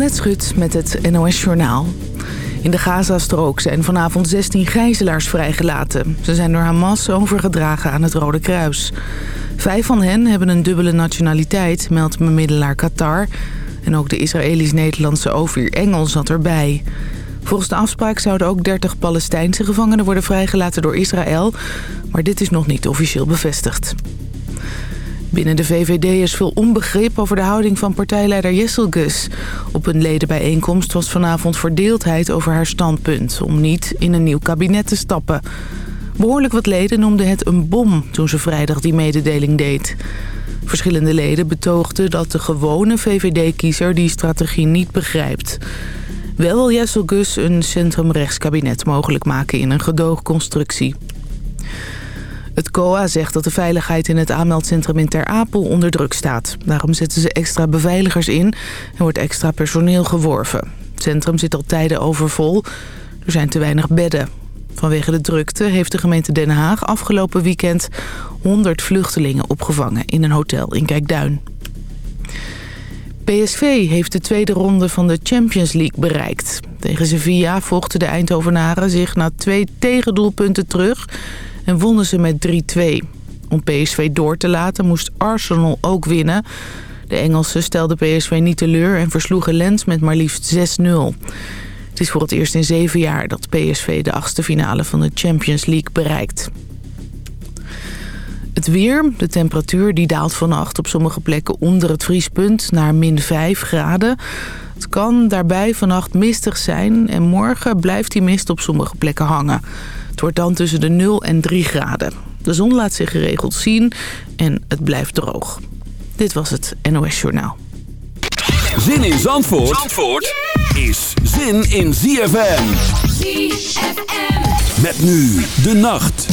Annette Schut met het NOS Journaal. In de Gazastrook zijn vanavond 16 gijzelaars vrijgelaten. Ze zijn door Hamas overgedragen aan het Rode Kruis. Vijf van hen hebben een dubbele nationaliteit, meldt bemiddelaar Qatar. En ook de Israëlisch-Nederlandse Ovir Engel zat erbij. Volgens de afspraak zouden ook 30 Palestijnse gevangenen worden vrijgelaten door Israël. Maar dit is nog niet officieel bevestigd. Binnen de VVD is veel onbegrip over de houding van partijleider Jessel Gus. Op een ledenbijeenkomst was vanavond verdeeldheid over haar standpunt... om niet in een nieuw kabinet te stappen. Behoorlijk wat leden noemden het een bom toen ze vrijdag die mededeling deed. Verschillende leden betoogden dat de gewone VVD-kiezer die strategie niet begrijpt. Wel wil Jessel Gus een centrumrechtskabinet mogelijk maken in een gedoogconstructie. Het COA zegt dat de veiligheid in het aanmeldcentrum in Ter Apel onder druk staat. Daarom zetten ze extra beveiligers in en wordt extra personeel geworven. Het centrum zit al tijden overvol. Er zijn te weinig bedden. Vanwege de drukte heeft de gemeente Den Haag afgelopen weekend 100 vluchtelingen opgevangen in een hotel in Kijkduin. PSV heeft de tweede ronde van de Champions League bereikt. Tegen Sevilla vochten de Eindhovenaren zich na twee tegendoelpunten terug en wonnen ze met 3-2. Om PSV door te laten moest Arsenal ook winnen. De Engelsen stelden PSV niet teleur en versloegen Lens met maar liefst 6-0. Het is voor het eerst in zeven jaar dat PSV de achtste finale van de Champions League bereikt. Het weer, de temperatuur die daalt vannacht op sommige plekken onder het vriespunt naar min 5 graden. Het kan daarbij vannacht mistig zijn en morgen blijft die mist op sommige plekken hangen. Het wordt dan tussen de 0 en 3 graden. De zon laat zich geregeld zien en het blijft droog. Dit was het NOS Journaal. Zin in Zandvoort, Zandvoort is zin in ZFM. ZFM. Met nu de nacht.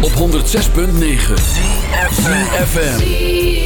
Op 106.9 FM.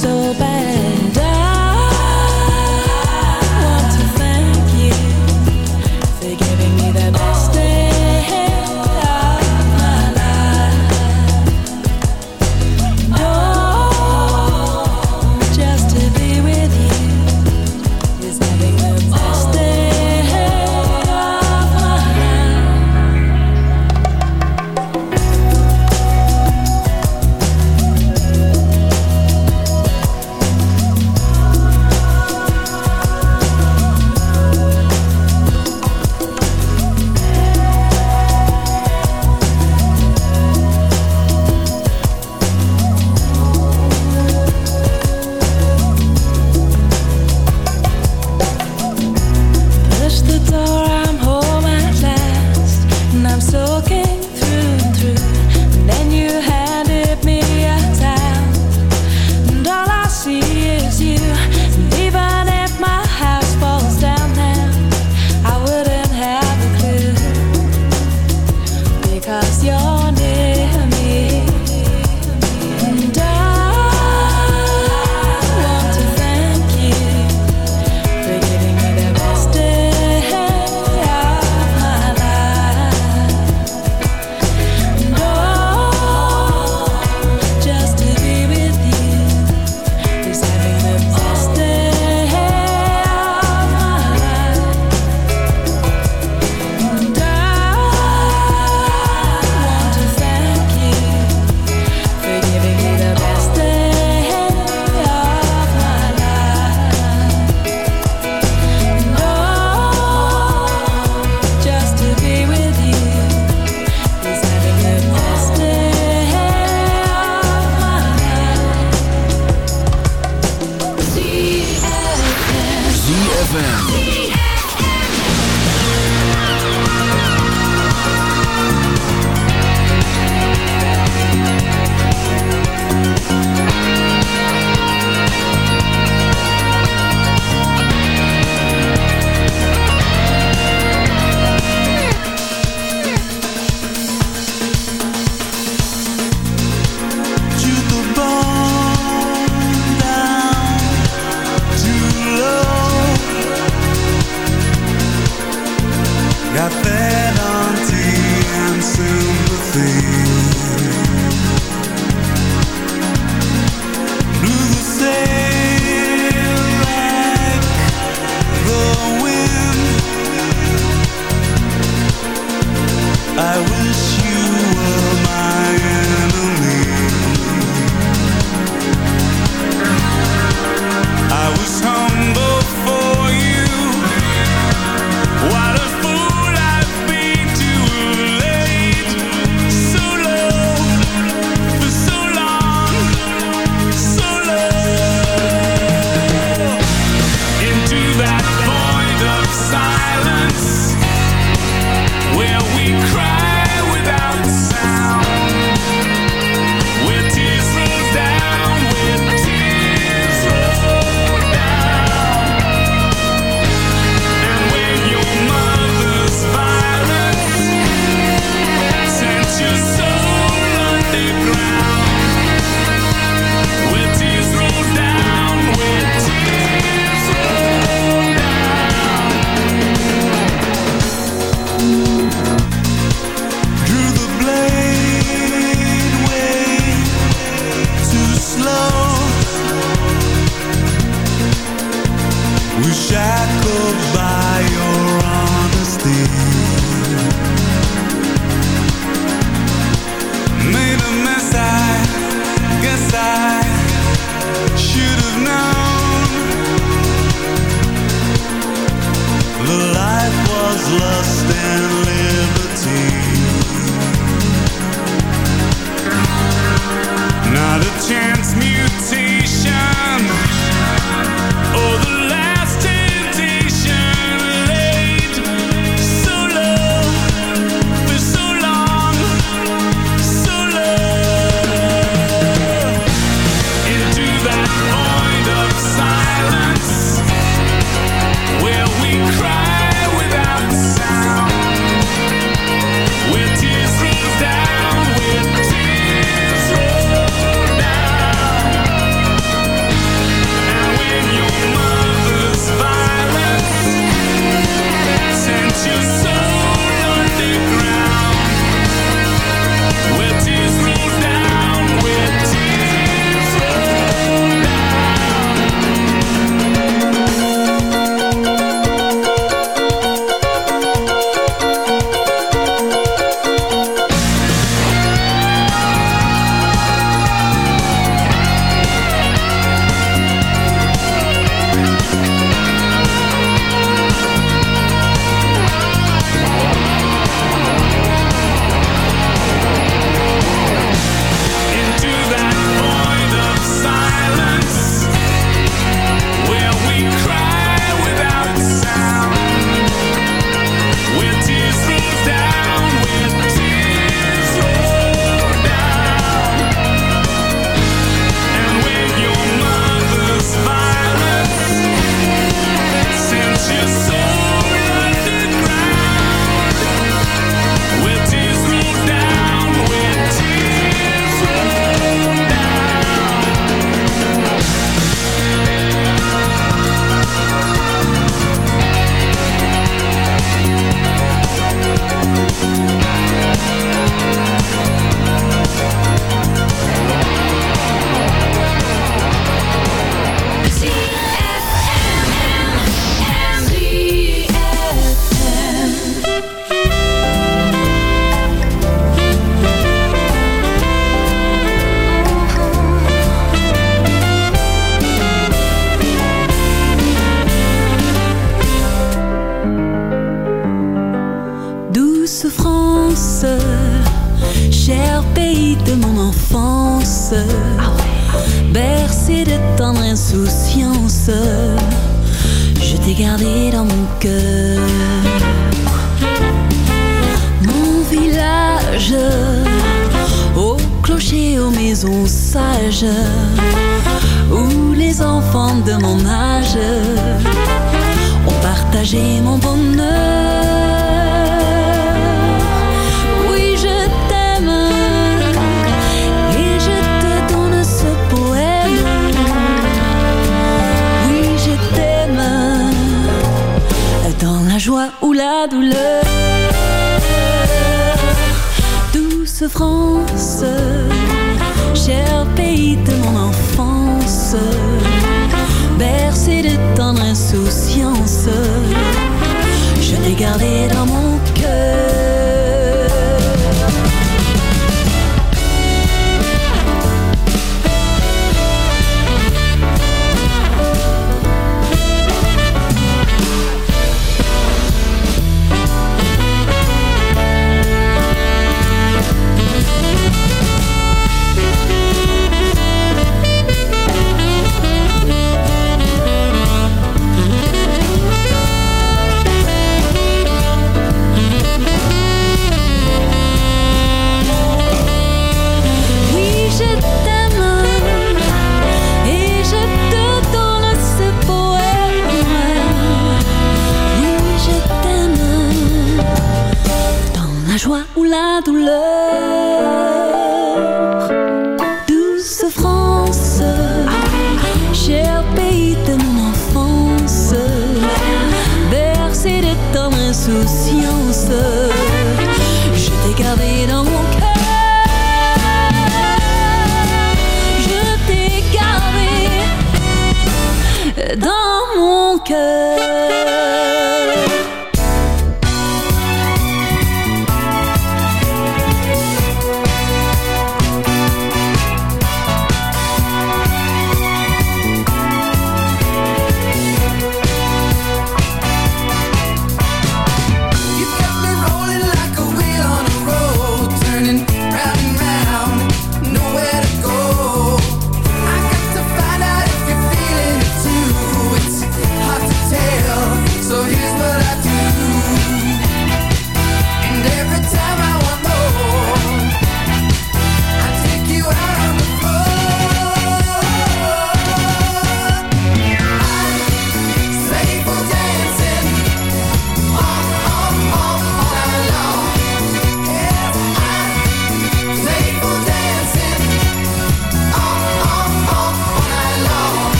so bad.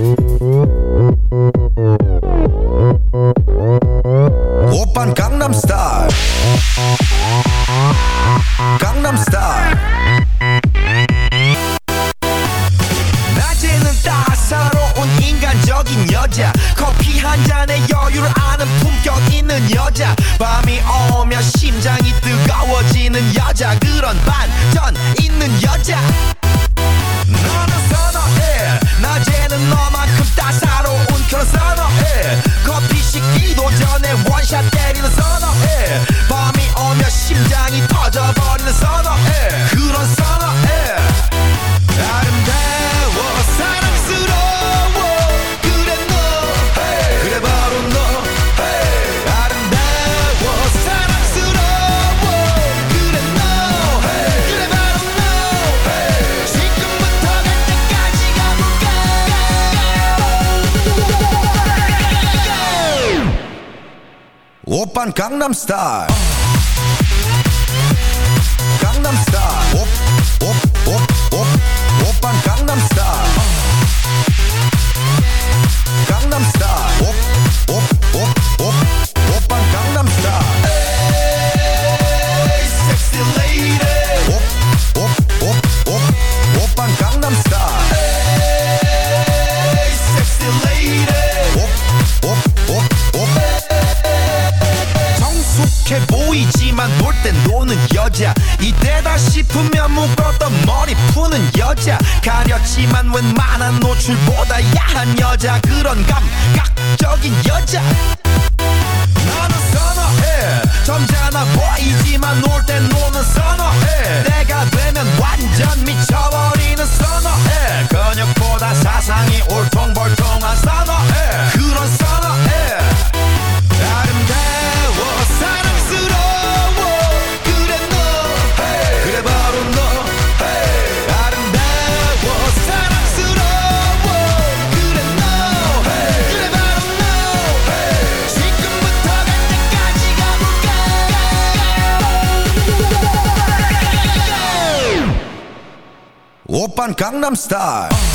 嗯。star. I'm star.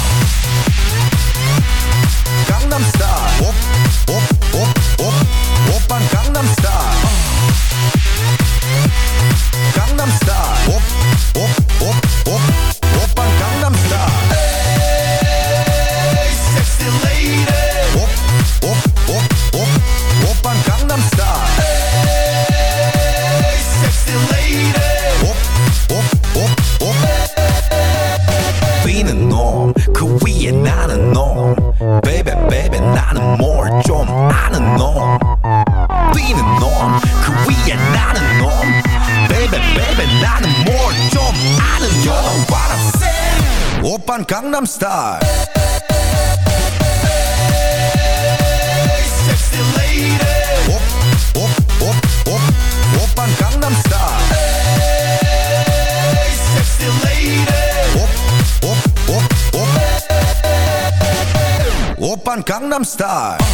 I'm star.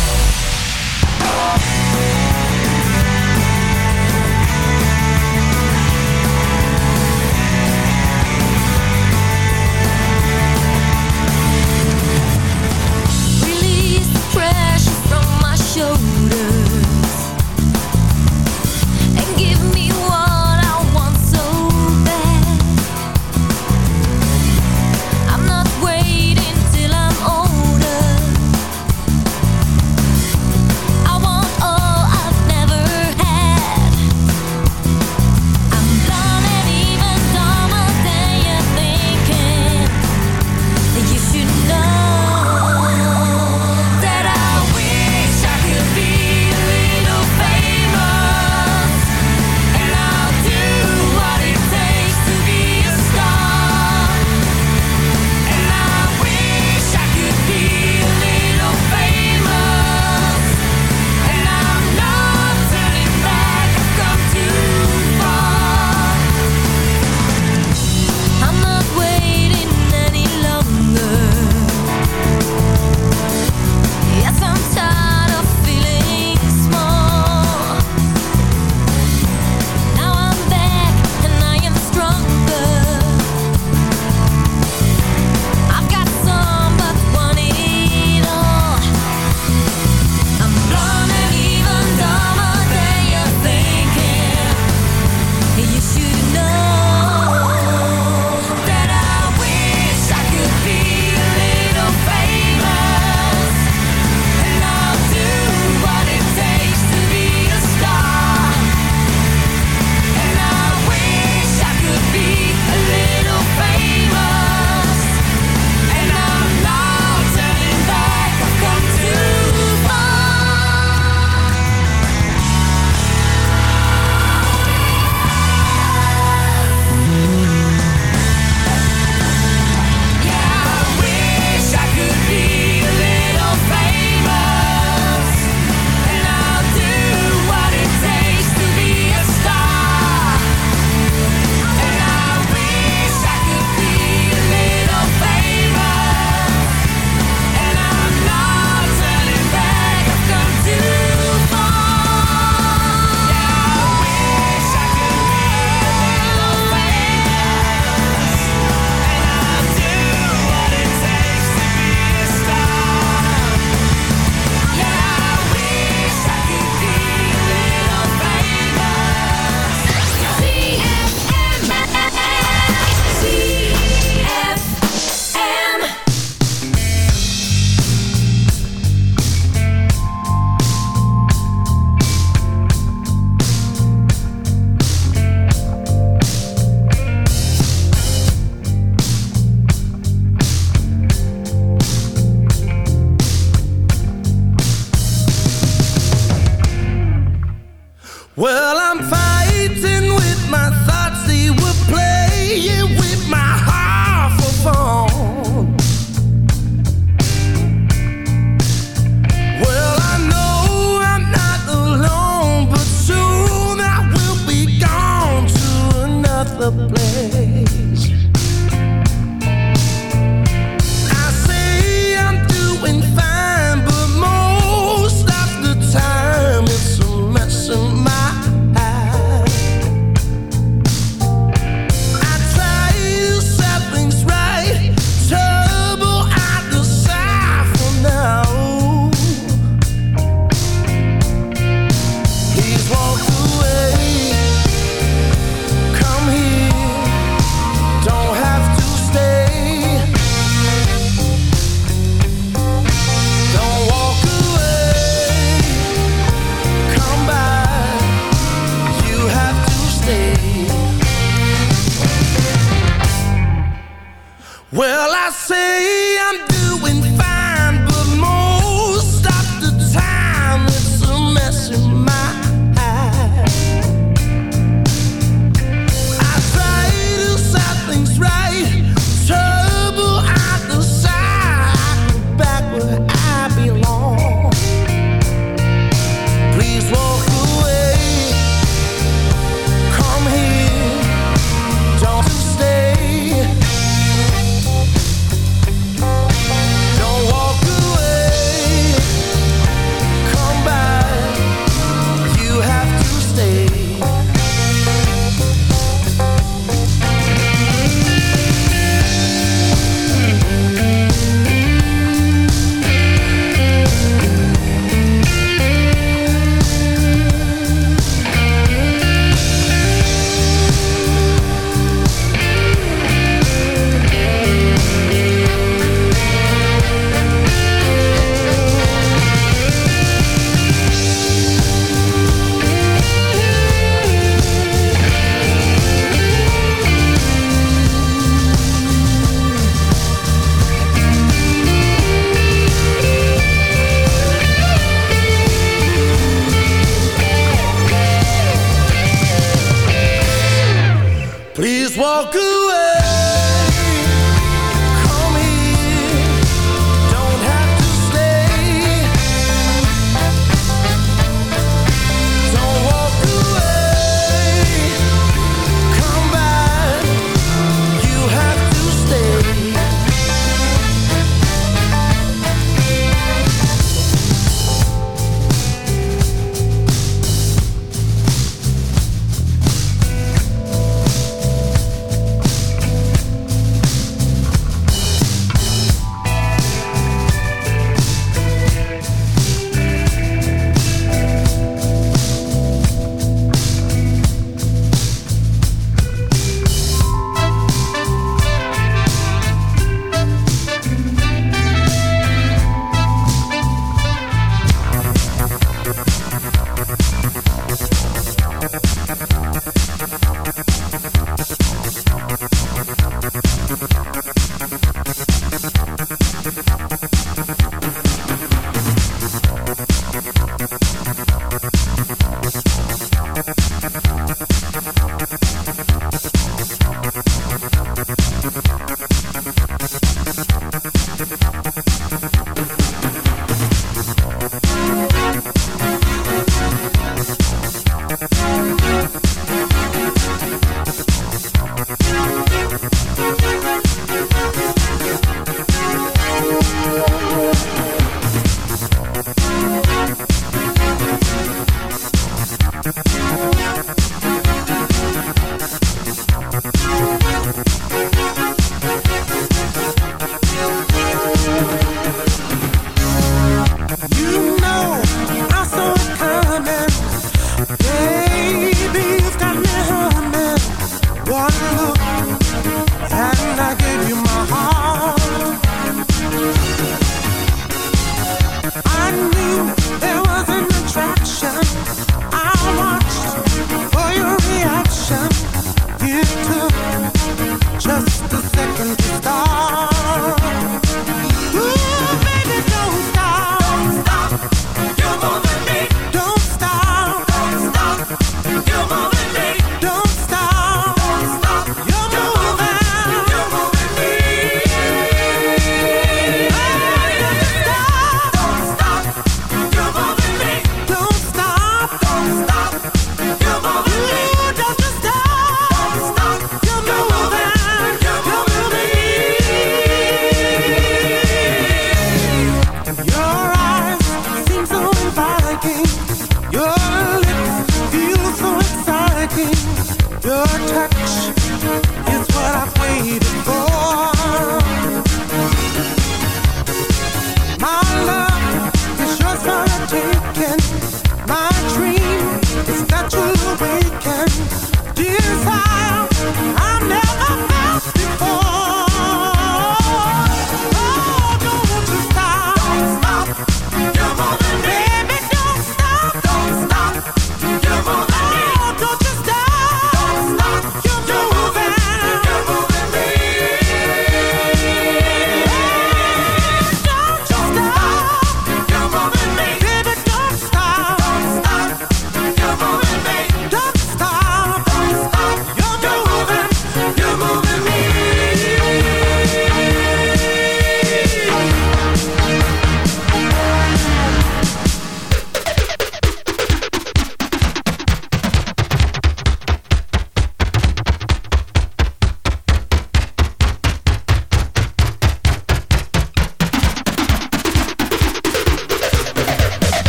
Please walk away.